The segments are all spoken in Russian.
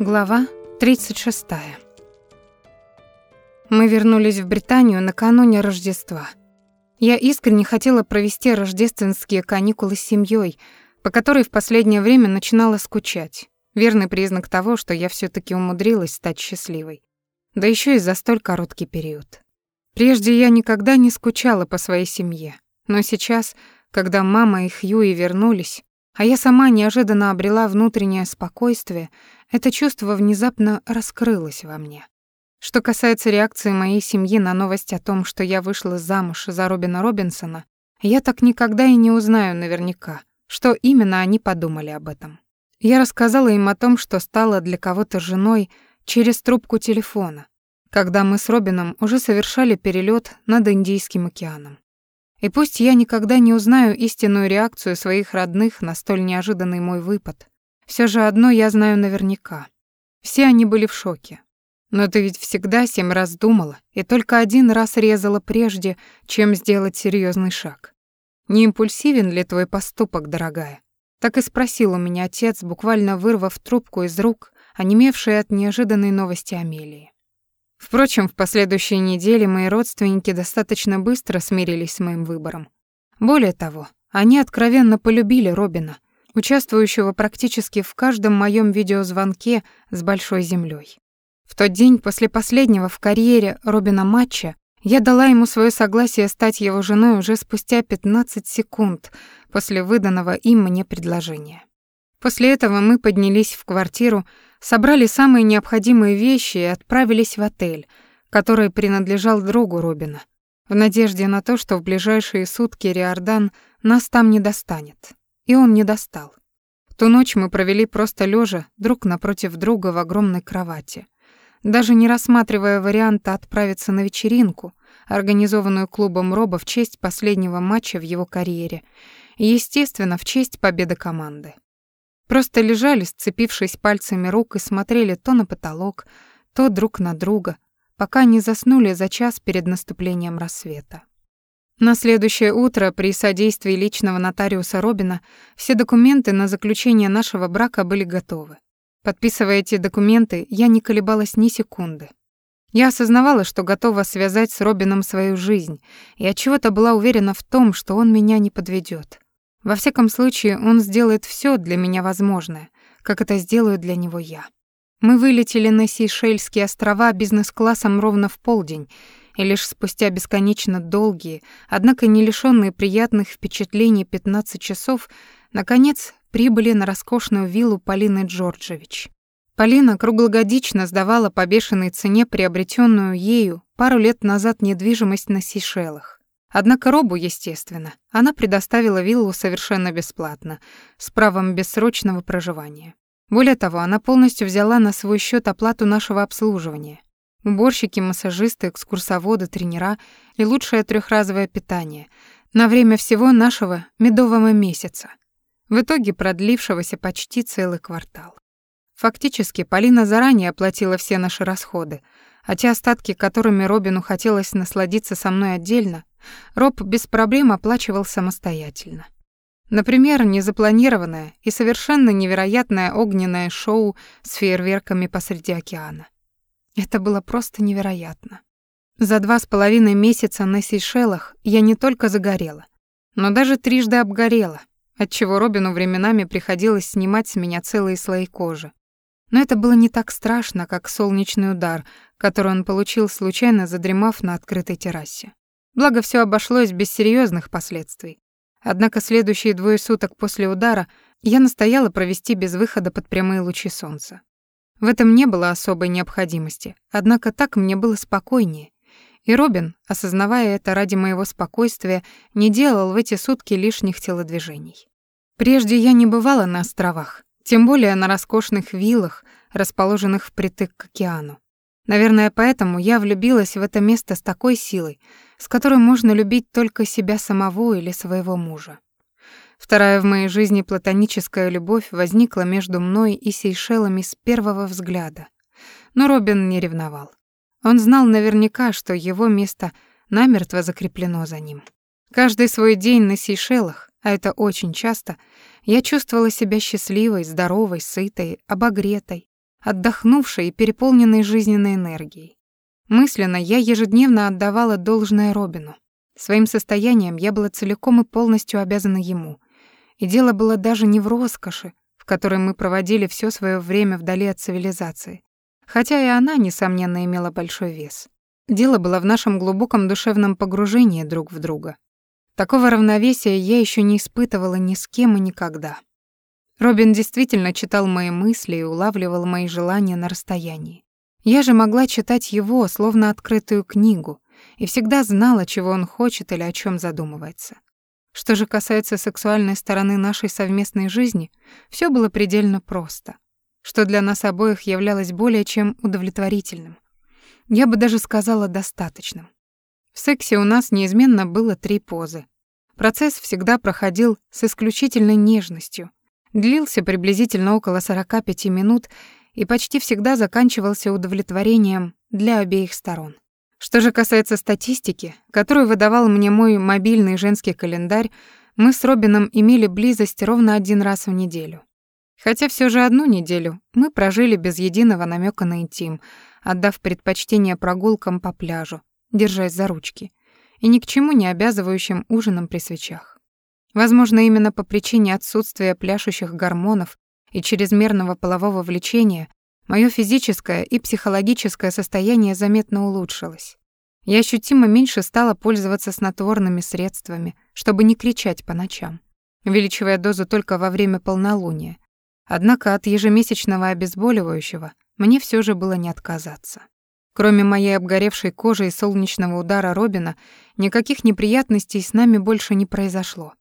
Глава 36. Мы вернулись в Британию накануне Рождества. Я искренне хотела провести рождественские каникулы с семьей, по которой в последнее время начинала скучать. Верный признак того, что я все таки умудрилась стать счастливой. Да еще и за столь короткий период. Прежде я никогда не скучала по своей семье, но сейчас, когда мама и Хьюи вернулись, а я сама неожиданно обрела внутреннее спокойствие, это чувство внезапно раскрылось во мне. Что касается реакции моей семьи на новость о том, что я вышла замуж за Робина Робинсона, я так никогда и не узнаю наверняка, что именно они подумали об этом. Я рассказала им о том, что стала для кого-то женой через трубку телефона, когда мы с Робином уже совершали перелет над Индийским океаном. И пусть я никогда не узнаю истинную реакцию своих родных на столь неожиданный мой выпад, все же одно я знаю наверняка. Все они были в шоке. Но ты ведь всегда семь раз думала и только один раз резала прежде, чем сделать серьезный шаг. Не импульсивен ли твой поступок, дорогая? Так и спросил у меня отец, буквально вырвав трубку из рук, онемевшей от неожиданной новости Амелии. Впрочем, в последующие недели мои родственники достаточно быстро смирились с моим выбором. Более того, они откровенно полюбили Робина, участвующего практически в каждом моем видеозвонке с Большой Землей. В тот день после последнего в карьере Робина матча я дала ему свое согласие стать его женой уже спустя 15 секунд после выданного им мне предложения. После этого мы поднялись в квартиру, собрали самые необходимые вещи и отправились в отель, который принадлежал другу Робина, в надежде на то, что в ближайшие сутки Риордан нас там не достанет. И он не достал. Ту ночь мы провели просто лежа друг напротив друга в огромной кровати, даже не рассматривая варианта отправиться на вечеринку, организованную клубом Роба в честь последнего матча в его карьере, и, естественно, в честь победы команды. Просто лежали, сцепившись пальцами рук и смотрели то на потолок, то друг на друга, пока не заснули за час перед наступлением рассвета. На следующее утро при содействии личного нотариуса Робина все документы на заключение нашего брака были готовы. Подписывая эти документы, я не колебалась ни секунды. Я осознавала, что готова связать с Робином свою жизнь, и от чего то была уверена в том, что он меня не подведет. Во всяком случае, он сделает все для меня возможное, как это сделаю для него я. Мы вылетели на Сейшельские острова бизнес-классом ровно в полдень, и лишь спустя бесконечно долгие, однако не лишённые приятных впечатлений 15 часов, наконец прибыли на роскошную виллу Полины Джорджевич. Полина круглогодично сдавала по бешеной цене приобретенную ею пару лет назад недвижимость на Сейшелах. Однако Робу, естественно, она предоставила виллу совершенно бесплатно, с правом бессрочного проживания. Более того, она полностью взяла на свой счет оплату нашего обслуживания. Уборщики, массажисты, экскурсоводы, тренера и лучшее трехразовое питание на время всего нашего медового месяца, в итоге продлившегося почти целый квартал. Фактически, Полина заранее оплатила все наши расходы, а те остатки, которыми Робину хотелось насладиться со мной отдельно, Роб без проблем оплачивал самостоятельно. Например, незапланированное и совершенно невероятное огненное шоу с фейерверками посреди океана. Это было просто невероятно. За два с половиной месяца на Сейшелах я не только загорела, но даже трижды обгорела, отчего Робину временами приходилось снимать с меня целые слои кожи. Но это было не так страшно, как солнечный удар, который он получил случайно задремав на открытой террасе. Благо, все обошлось без серьезных последствий. Однако следующие двое суток после удара я настояла провести без выхода под прямые лучи солнца. В этом не было особой необходимости, однако так мне было спокойнее. И Робин, осознавая это ради моего спокойствия, не делал в эти сутки лишних телодвижений. Прежде я не бывала на островах, тем более на роскошных виллах, расположенных впритык к океану. Наверное, поэтому я влюбилась в это место с такой силой, с которой можно любить только себя самого или своего мужа. Вторая в моей жизни платоническая любовь возникла между мной и Сейшелами с первого взгляда. Но Робин не ревновал. Он знал наверняка, что его место намертво закреплено за ним. Каждый свой день на Сейшелах, а это очень часто, я чувствовала себя счастливой, здоровой, сытой, обогретой, отдохнувшей и переполненной жизненной энергией. Мысленно я ежедневно отдавала должное Робину. Своим состоянием я была целиком и полностью обязана ему. И дело было даже не в роскоши, в которой мы проводили все свое время вдали от цивилизации, хотя и она, несомненно, имела большой вес. Дело было в нашем глубоком душевном погружении друг в друга. Такого равновесия я еще не испытывала ни с кем и никогда. Робин действительно читал мои мысли и улавливал мои желания на расстоянии. Я же могла читать его, словно открытую книгу, и всегда знала, чего он хочет или о чем задумывается. Что же касается сексуальной стороны нашей совместной жизни, все было предельно просто, что для нас обоих являлось более чем удовлетворительным. Я бы даже сказала достаточным. В сексе у нас неизменно было три позы. Процесс всегда проходил с исключительной нежностью, длился приблизительно около 45 минут и почти всегда заканчивался удовлетворением для обеих сторон. Что же касается статистики, которую выдавал мне мой мобильный женский календарь, мы с Робином имели близость ровно один раз в неделю. Хотя все же одну неделю мы прожили без единого намека на интим, отдав предпочтение прогулкам по пляжу, держась за ручки, и ни к чему не обязывающим ужинам при свечах. Возможно, именно по причине отсутствия пляшущих гормонов и чрезмерного полового влечения мое физическое и психологическое состояние заметно улучшилось. Я ощутимо меньше стала пользоваться снотворными средствами, чтобы не кричать по ночам, увеличивая дозу только во время полнолуния. Однако от ежемесячного обезболивающего мне все же было не отказаться. Кроме моей обгоревшей кожи и солнечного удара Робина, никаких неприятностей с нами больше не произошло.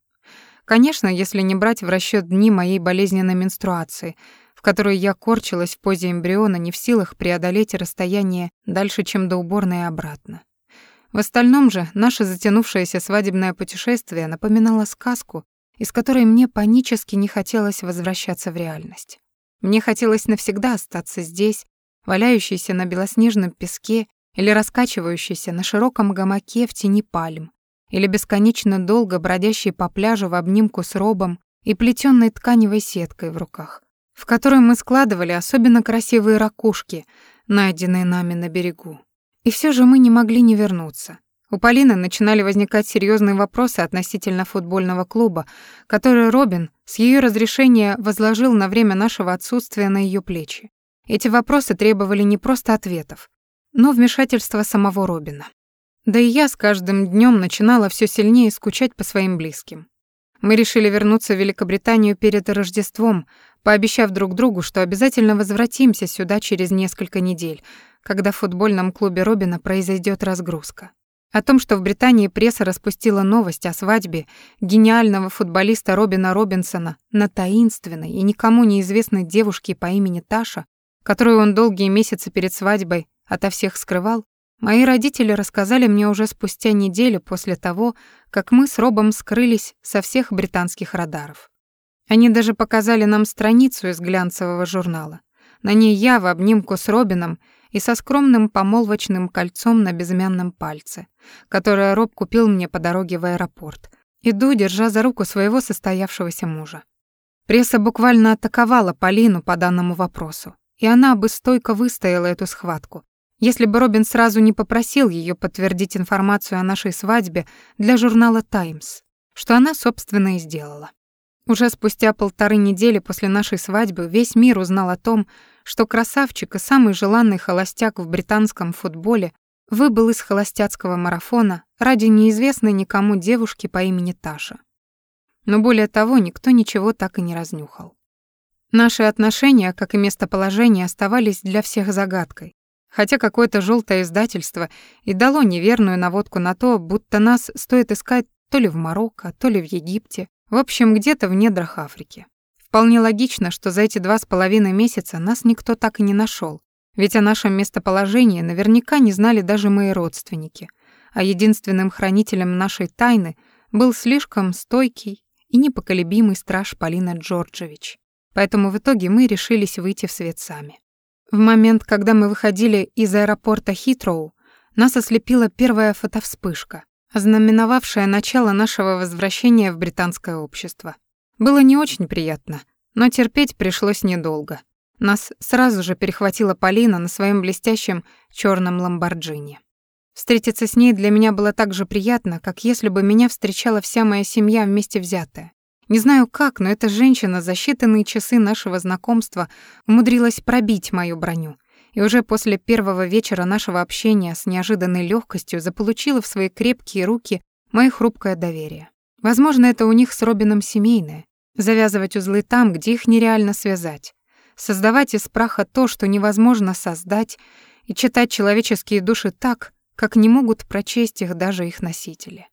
Конечно, если не брать в расчет дни моей болезненной менструации, в которой я корчилась в позе эмбриона, не в силах преодолеть расстояние дальше, чем до уборной и обратно. В остальном же наше затянувшееся свадебное путешествие напоминало сказку, из которой мне панически не хотелось возвращаться в реальность. Мне хотелось навсегда остаться здесь, валяющейся на белоснежном песке или раскачивающейся на широком гамаке в тени пальм, или бесконечно долго бродящий по пляжу в обнимку с робом и плетённой тканевой сеткой в руках, в которой мы складывали особенно красивые ракушки, найденные нами на берегу. И все же мы не могли не вернуться. У Полины начинали возникать серьезные вопросы относительно футбольного клуба, который Робин с ее разрешения возложил на время нашего отсутствия на ее плечи. Эти вопросы требовали не просто ответов, но вмешательства самого Робина. Да и я с каждым днем начинала все сильнее скучать по своим близким. Мы решили вернуться в Великобританию перед Рождеством, пообещав друг другу, что обязательно возвратимся сюда через несколько недель, когда в футбольном клубе Робина произойдет разгрузка. О том, что в Британии пресса распустила новость о свадьбе гениального футболиста Робина Робинсона на таинственной и никому неизвестной девушке по имени Таша, которую он долгие месяцы перед свадьбой ото всех скрывал, Мои родители рассказали мне уже спустя неделю после того, как мы с Робом скрылись со всех британских радаров. Они даже показали нам страницу из глянцевого журнала. На ней я в обнимку с Робином и со скромным помолвочным кольцом на безымянном пальце, которое Роб купил мне по дороге в аэропорт. Иду, держа за руку своего состоявшегося мужа. Пресса буквально атаковала Полину по данному вопросу, и она бы стойко выстояла эту схватку, если бы Робин сразу не попросил ее подтвердить информацию о нашей свадьбе для журнала «Таймс», что она, собственно, и сделала. Уже спустя полторы недели после нашей свадьбы весь мир узнал о том, что красавчик и самый желанный холостяк в британском футболе выбыл из холостяцкого марафона ради неизвестной никому девушки по имени Таша. Но более того, никто ничего так и не разнюхал. Наши отношения, как и местоположение, оставались для всех загадкой, хотя какое-то желтое издательство и дало неверную наводку на то, будто нас стоит искать то ли в Марокко, то ли в Египте, в общем, где-то в недрах Африки. Вполне логично, что за эти два с половиной месяца нас никто так и не нашел, ведь о нашем местоположении наверняка не знали даже мои родственники, а единственным хранителем нашей тайны был слишком стойкий и непоколебимый страж Полина Джорджевич. Поэтому в итоге мы решились выйти в свет сами. В момент, когда мы выходили из аэропорта Хитроу, нас ослепила первая фотовспышка, ознаменовавшая начало нашего возвращения в британское общество. Было не очень приятно, но терпеть пришлось недолго. Нас сразу же перехватила Полина на своем блестящем черном ламборджини. Встретиться с ней для меня было так же приятно, как если бы меня встречала вся моя семья вместе взятая. Не знаю как, но эта женщина за считанные часы нашего знакомства умудрилась пробить мою броню. И уже после первого вечера нашего общения с неожиданной легкостью заполучила в свои крепкие руки мое хрупкое доверие. Возможно, это у них с Робином семейное. Завязывать узлы там, где их нереально связать. Создавать из праха то, что невозможно создать, и читать человеческие души так, как не могут прочесть их даже их носители.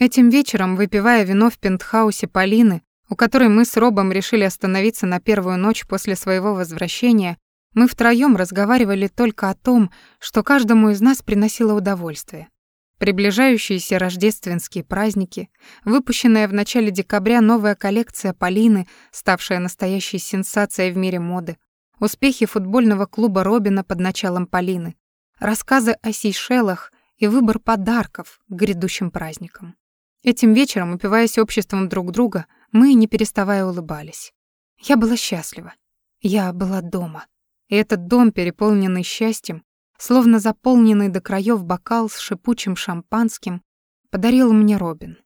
Этим вечером, выпивая вино в пентхаусе Полины, у которой мы с Робом решили остановиться на первую ночь после своего возвращения, мы втроём разговаривали только о том, что каждому из нас приносило удовольствие. Приближающиеся рождественские праздники, выпущенная в начале декабря новая коллекция Полины, ставшая настоящей сенсацией в мире моды, успехи футбольного клуба Робина под началом Полины, рассказы о Сейшелах и выбор подарков к грядущим праздникам. Этим вечером, упиваясь обществом друг друга, мы, не переставая, улыбались. Я была счастлива. Я была дома. И этот дом, переполненный счастьем, словно заполненный до краев бокал с шипучим шампанским, подарил мне Робин.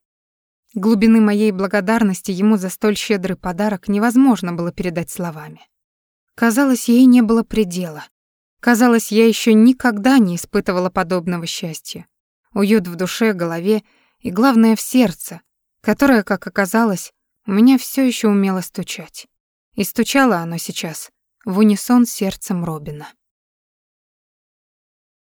Глубины моей благодарности ему за столь щедрый подарок невозможно было передать словами. Казалось, ей не было предела. Казалось, я еще никогда не испытывала подобного счастья. Уют в душе, голове и, главное, в сердце, которое, как оказалось, у меня все еще умело стучать. И стучало оно сейчас в унисон с сердцем Робина.